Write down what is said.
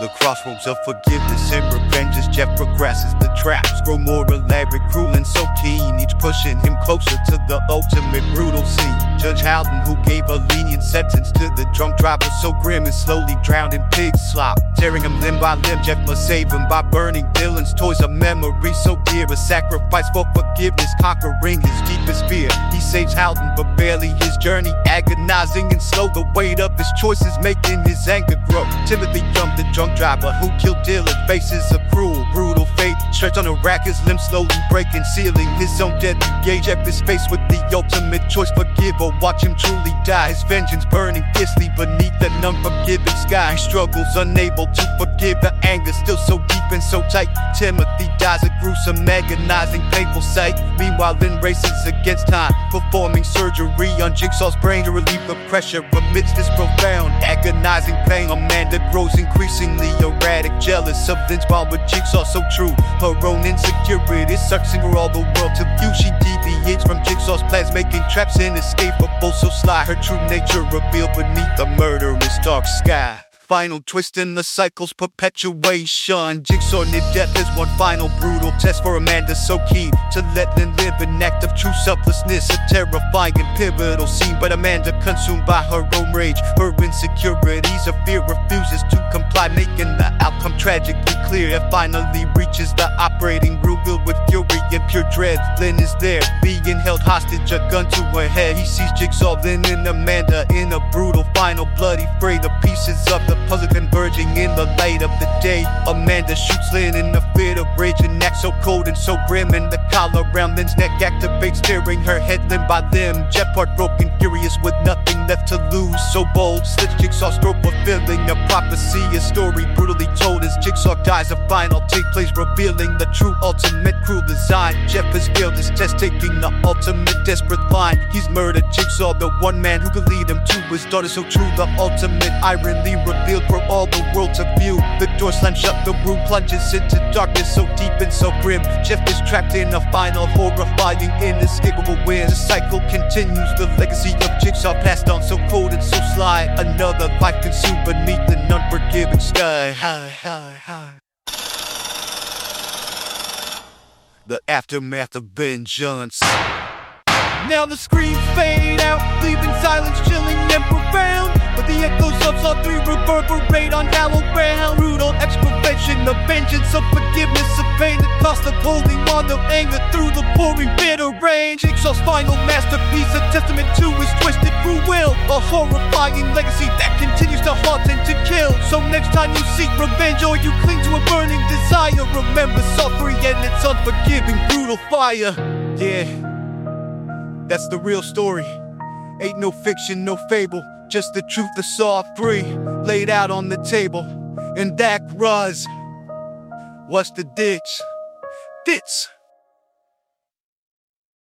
the crossroads of forgiveness and revenge as Jeff progresses. The traps grow more elaborate, cruel, and so keen, each pushing him closer to the ultimate brutal scene. Judge Halden, who gave a lenient sentence to the drunk driver so grim and slowly drowned in pig slop. Tearing him limb by limb, Jeff must save him by burning Dylan's toys of memory so dear. A sacrifice for forgiveness, conquering his deepest fear. He saves Halden, but barely his journey agonizing and slow. The weight of his choices making his anger grow. Timothy Young, the drunk driver who killed Dylan, faces a cruel, brutal fate. Stretched on a rack, his limbs slowly breaking, sealing his own deadly gauge. Jeff is faced with the ultimate choice: forgive or watch him truly die. His vengeance burning fiercely beneath an unforgiving sky. He struggles, unable to forgive the anger, still so deep and so tight. Timothy dies a gruesome, agonizing, painful sight. Meanwhile, Lynn races against time, performing surgery on Jigsaw's brain to relieve the pressure amidst this profound, agonizing pain. Amanda grows increasingly erratic, jealous of Lynn's bond with Jigsaw so true. Her own insecurities searching for all the world to view. She deviates from Jigsaw's plans, making traps inescapable, so sly. Her true nature revealed beneath the murderous dark sky. Final twist in the cycle's perpetuation. Jigsaw near death is one final brutal test for Amanda, so keen to let them live an act of true selflessness. A terrifying and pivotal scene, but Amanda consumed by her own rage, her insecurities, her fear refuses to comply, making the outcome tragically clear. It finally reaches the operating room filled with fury pure dread. Lynn is there, being held hostage, a gun to her head. He sees Jigsaw, Lynn and Amanda in a brutal final bloody fray. The pieces of the puzzle converging in the light of the day. Amanda shoots Lynn in a fit of rage and act so cold and so grim. And the collar around Lynn's neck activates, tearing her head limb by limb. Jeff heartbroken, furious with nothing to lose. So bold, slits Jigsaw's throat, fulfilling a prophecy. A story brutally told as Jigsaw dies. A final take place, revealing the true ultimate cruel design. Jeff is failed his test, taking the ultimate desperate line. He's murdered Jigsaw, the one man who could lead him to his daughter. So true, the ultimate irony revealed for all the world to view. The door slams shut, the room plunges into darkness so deep and so grim. Jeff is trapped in a final, horrifying, inescapable wind. The cycle continues, the legacy of Jigsaw passed on so cold and so sly. Another life consumed beneath an unforgiving sky. Hi, hi, hi. The aftermath of vengeance. Now the screams fade out, leaving silence chilling and profound. But the echoes Saw 3 reverberate on hallowed ground. Brutal exclamation of vengeance, of forgiveness, of pain, the cost of holding on to anger through the pouring bitter rain. Jigsaw's final masterpiece, a testament to his twisted free will. A horrifying legacy that continues to haunt and to kill. So next time you seek revenge or you cling to a burning desire, remember 3 and its unforgiving, brutal fire. Yeah. That's the real story. Ain't no fiction, no fable. Just the truth of Saw 3 laid out on the table. And that was what's the ditch? Ditch.